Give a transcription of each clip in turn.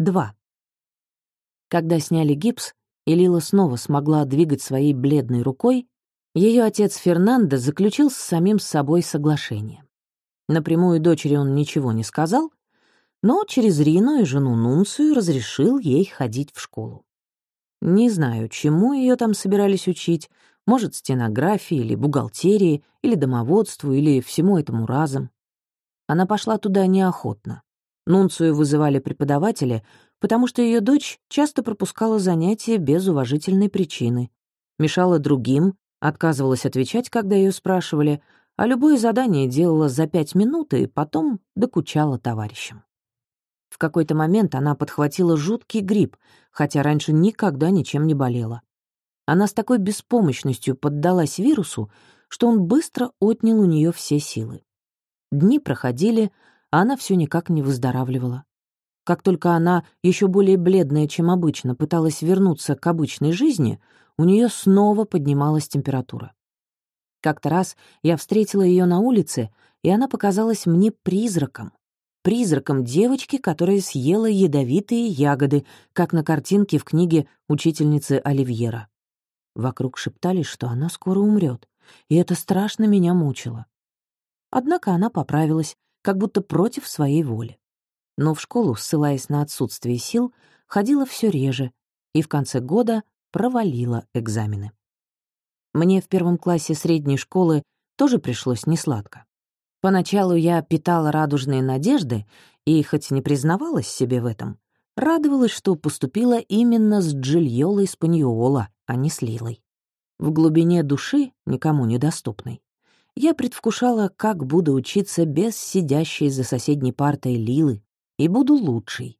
2. Когда сняли гипс, и Лила снова смогла двигать своей бледной рукой, ее отец Фернандо заключил с самим собой соглашение. Напрямую дочери он ничего не сказал, но через Рину и жену Нунцию разрешил ей ходить в школу. Не знаю, чему ее там собирались учить, может, стенографии или бухгалтерии, или домоводству, или всему этому разом. Она пошла туда неохотно. Нунцию вызывали преподаватели, потому что ее дочь часто пропускала занятия без уважительной причины, мешала другим, отказывалась отвечать, когда ее спрашивали, а любое задание делала за пять минут и потом докучала товарищам. В какой-то момент она подхватила жуткий грипп, хотя раньше никогда ничем не болела. Она с такой беспомощностью поддалась вирусу, что он быстро отнял у нее все силы. Дни проходили, а она все никак не выздоравливала. Как только она, еще более бледная, чем обычно, пыталась вернуться к обычной жизни, у нее снова поднималась температура. Как-то раз я встретила ее на улице, и она показалась мне призраком. Призраком девочки, которая съела ядовитые ягоды, как на картинке в книге учительницы Оливьера. Вокруг шептались, что она скоро умрет, и это страшно меня мучило. Однако она поправилась, как будто против своей воли но в школу, ссылаясь на отсутствие сил, ходила все реже и в конце года провалила экзамены. Мне в первом классе средней школы тоже пришлось несладко. Поначалу я питала радужные надежды и, хоть не признавалась себе в этом, радовалась, что поступила именно с Джильолой Спаньола, а не с Лилой. В глубине души, никому недоступной, я предвкушала, как буду учиться без сидящей за соседней партой Лилы, и буду лучшей.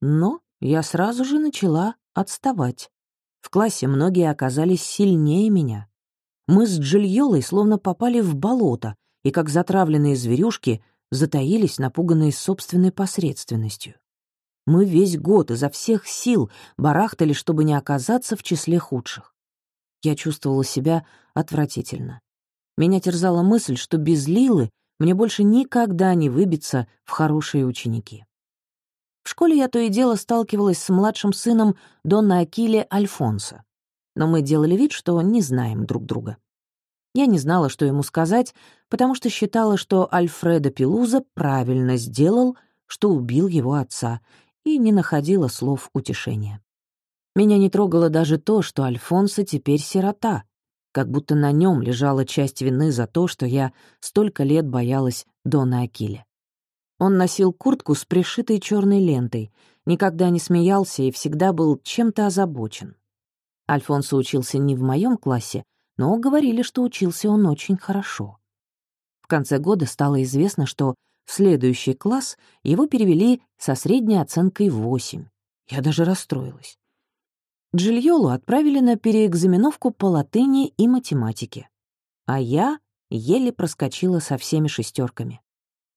Но я сразу же начала отставать. В классе многие оказались сильнее меня. Мы с Джильолой словно попали в болото и, как затравленные зверюшки, затаились, напуганные собственной посредственностью. Мы весь год изо всех сил барахтали, чтобы не оказаться в числе худших. Я чувствовала себя отвратительно. Меня терзала мысль, что без Лилы мне больше никогда не выбиться в хорошие ученики. В школе я то и дело сталкивалась с младшим сыном Донна Акиле Альфонсо, но мы делали вид, что не знаем друг друга. Я не знала, что ему сказать, потому что считала, что Альфредо Пелуза правильно сделал, что убил его отца, и не находила слов утешения. Меня не трогало даже то, что Альфонсо теперь сирота, как будто на нем лежала часть вины за то, что я столько лет боялась Дона Акиле. Он носил куртку с пришитой черной лентой, никогда не смеялся и всегда был чем-то озабочен. Альфонсо учился не в моем классе, но говорили, что учился он очень хорошо. В конце года стало известно, что в следующий класс его перевели со средней оценкой 8. Я даже расстроилась. Джильолу отправили на переэкзаменовку по латыни и математике, а я еле проскочила со всеми шестерками.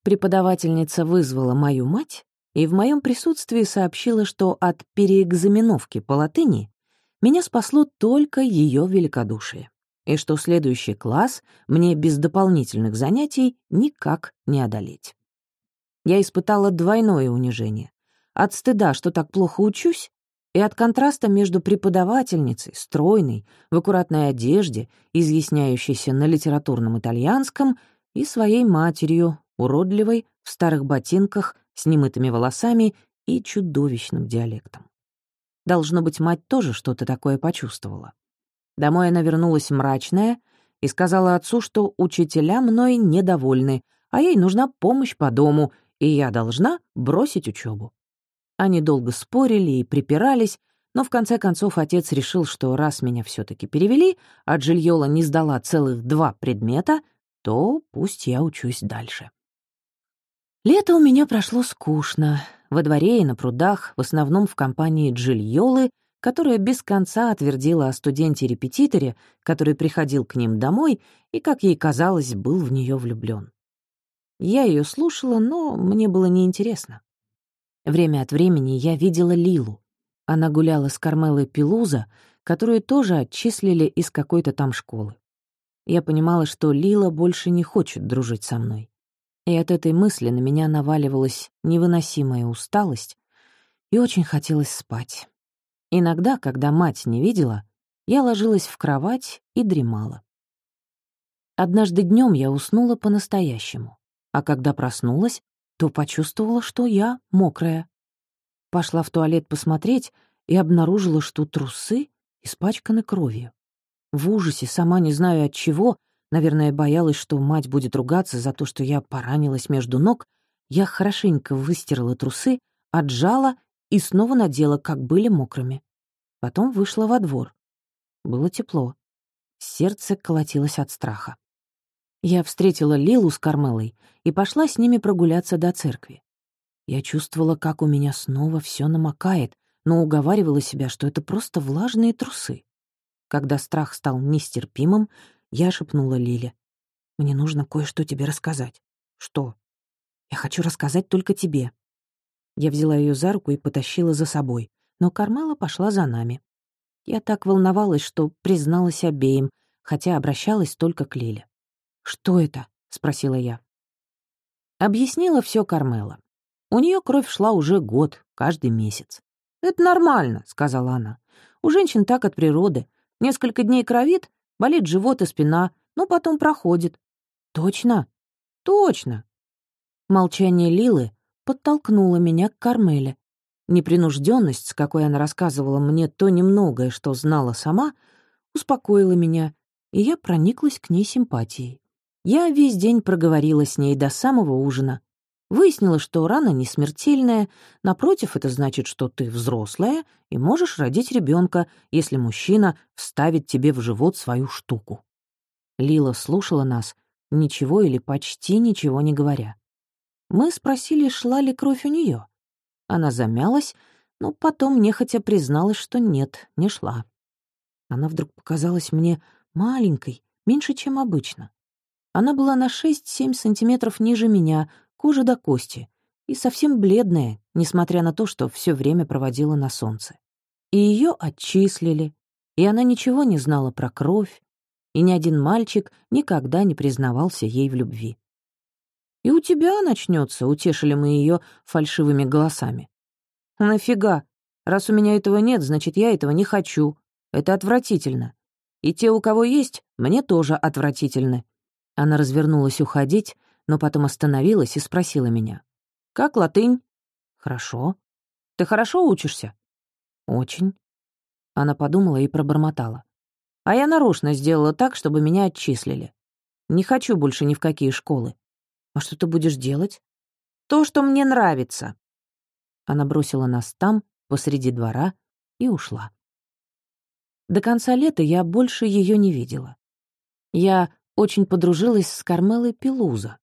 Преподавательница вызвала мою мать и в моем присутствии сообщила, что от переэкзаменовки по латыни меня спасло только ее великодушие, и что следующий класс мне без дополнительных занятий никак не одолеть. Я испытала двойное унижение. От стыда, что так плохо учусь, и от контраста между преподавательницей, стройной, в аккуратной одежде, изъясняющейся на литературном итальянском, и своей матерью, уродливой, в старых ботинках, с немытыми волосами и чудовищным диалектом. Должно быть, мать тоже что-то такое почувствовала. Домой она вернулась мрачная и сказала отцу, что учителя мной недовольны, а ей нужна помощь по дому, и я должна бросить учебу. Они долго спорили и припирались, но в конце концов отец решил, что раз меня все таки перевели, а Джильола не сдала целых два предмета, то пусть я учусь дальше. Лето у меня прошло скучно. Во дворе и на прудах, в основном в компании Джильолы, которая без конца отвердила о студенте-репетиторе, который приходил к ним домой и, как ей казалось, был в нее влюблен. Я ее слушала, но мне было неинтересно. Время от времени я видела Лилу. Она гуляла с Кармелой Пелуза, которую тоже отчислили из какой-то там школы. Я понимала, что Лила больше не хочет дружить со мной. И от этой мысли на меня наваливалась невыносимая усталость, и очень хотелось спать. Иногда, когда мать не видела, я ложилась в кровать и дремала. Однажды днем я уснула по-настоящему, а когда проснулась, то почувствовала, что я мокрая. Пошла в туалет посмотреть и обнаружила, что трусы испачканы кровью. В ужасе, сама не знаю от чего, наверное, боялась, что мать будет ругаться за то, что я поранилась между ног, я хорошенько выстирала трусы, отжала и снова надела, как были мокрыми. Потом вышла во двор. Было тепло. Сердце колотилось от страха. Я встретила Лилу с Кармелой и пошла с ними прогуляться до церкви. Я чувствовала, как у меня снова все намокает, но уговаривала себя, что это просто влажные трусы. Когда страх стал нестерпимым, я шепнула Лиле. «Мне нужно кое-что тебе рассказать». «Что?» «Я хочу рассказать только тебе». Я взяла ее за руку и потащила за собой, но Кармела пошла за нами. Я так волновалась, что призналась обеим, хотя обращалась только к Лиле. «Что это?» — спросила я. Объяснила все Кармела. У нее кровь шла уже год, каждый месяц. «Это нормально», — сказала она. «У женщин так от природы. Несколько дней кровит, болит живот и спина, но потом проходит». «Точно?» «Точно». Молчание Лилы подтолкнуло меня к Кармеле. Непринужденность, с какой она рассказывала мне то немногое, что знала сама, успокоила меня, и я прониклась к ней симпатией. Я весь день проговорила с ней до самого ужина, Выяснилось, что рана не смертельная, напротив, это значит, что ты взрослая и можешь родить ребенка, если мужчина вставит тебе в живот свою штуку. Лила слушала нас, ничего или почти ничего не говоря. Мы спросили, шла ли кровь у нее. Она замялась, но потом нехотя призналась, что нет, не шла. Она вдруг показалась мне маленькой, меньше, чем обычно. Она была на 6-7 сантиметров ниже меня, кожа до кости, и совсем бледная, несмотря на то, что все время проводила на солнце. И ее отчислили, и она ничего не знала про кровь, и ни один мальчик никогда не признавался ей в любви. «И у тебя начнется, утешили мы ее фальшивыми голосами. «Нафига? Раз у меня этого нет, значит, я этого не хочу. Это отвратительно. И те, у кого есть, мне тоже отвратительны». Она развернулась уходить, но потом остановилась и спросила меня. «Как латынь?» «Хорошо. Ты хорошо учишься?» «Очень». Она подумала и пробормотала. «А я нарочно сделала так, чтобы меня отчислили. Не хочу больше ни в какие школы. А что ты будешь делать?» «То, что мне нравится». Она бросила нас там, посреди двора, и ушла. До конца лета я больше ее не видела. Я очень подружилась с Кармелой Пелуза.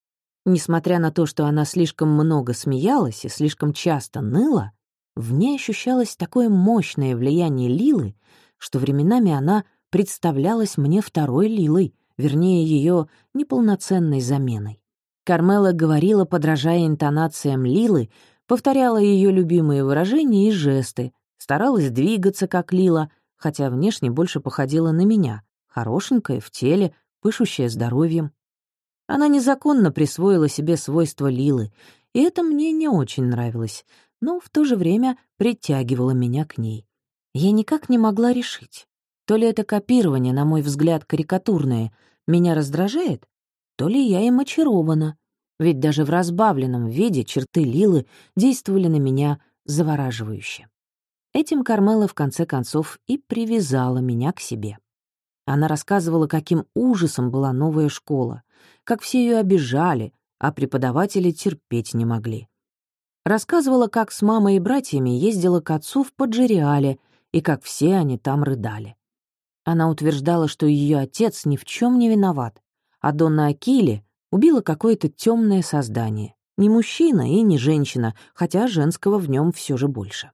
Несмотря на то, что она слишком много смеялась и слишком часто ныла, в ней ощущалось такое мощное влияние Лилы, что временами она представлялась мне второй Лилой, вернее, ее неполноценной заменой. Кармела говорила, подражая интонациям Лилы, повторяла ее любимые выражения и жесты, старалась двигаться, как Лила, хотя внешне больше походила на меня, хорошенькая в теле, пышущая здоровьем. Она незаконно присвоила себе свойства Лилы, и это мне не очень нравилось, но в то же время притягивало меня к ней. Я никак не могла решить, то ли это копирование, на мой взгляд, карикатурное, меня раздражает, то ли я им очарована, ведь даже в разбавленном виде черты Лилы действовали на меня завораживающе. Этим Кармела в конце концов и привязала меня к себе. Она рассказывала, каким ужасом была новая школа, как все ее обижали, а преподаватели терпеть не могли. Рассказывала, как с мамой и братьями ездила к отцу в Паджериале и как все они там рыдали. Она утверждала, что ее отец ни в чем не виноват, а Донна Акили убила какое-то темное создание. Не мужчина и не женщина, хотя женского в нем все же больше.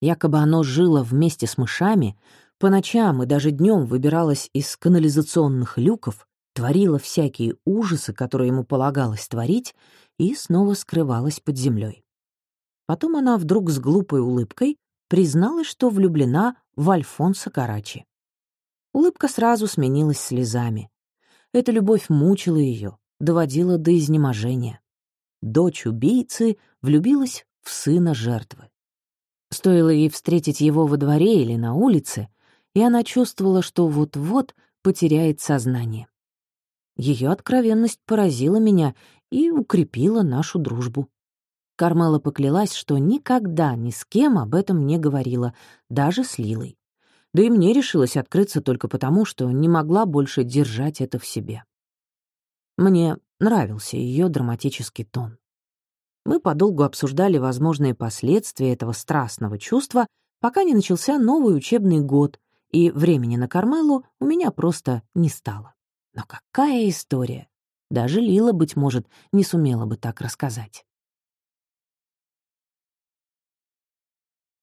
Якобы оно жило вместе с мышами, по ночам и даже днем выбиралось из канализационных люков, творила всякие ужасы, которые ему полагалось творить, и снова скрывалась под землей. Потом она вдруг с глупой улыбкой призналась, что влюблена в Альфонса Карачи. Улыбка сразу сменилась слезами. Эта любовь мучила ее, доводила до изнеможения. Дочь убийцы влюбилась в сына жертвы. Стоило ей встретить его во дворе или на улице, и она чувствовала, что вот-вот потеряет сознание. Ее откровенность поразила меня и укрепила нашу дружбу. Кармела поклялась, что никогда ни с кем об этом не говорила, даже с Лилой. Да и мне решилось открыться только потому, что не могла больше держать это в себе. Мне нравился ее драматический тон. Мы подолгу обсуждали возможные последствия этого страстного чувства, пока не начался новый учебный год, и времени на Кармелу у меня просто не стало. Но какая история! Даже Лила, быть может, не сумела бы так рассказать.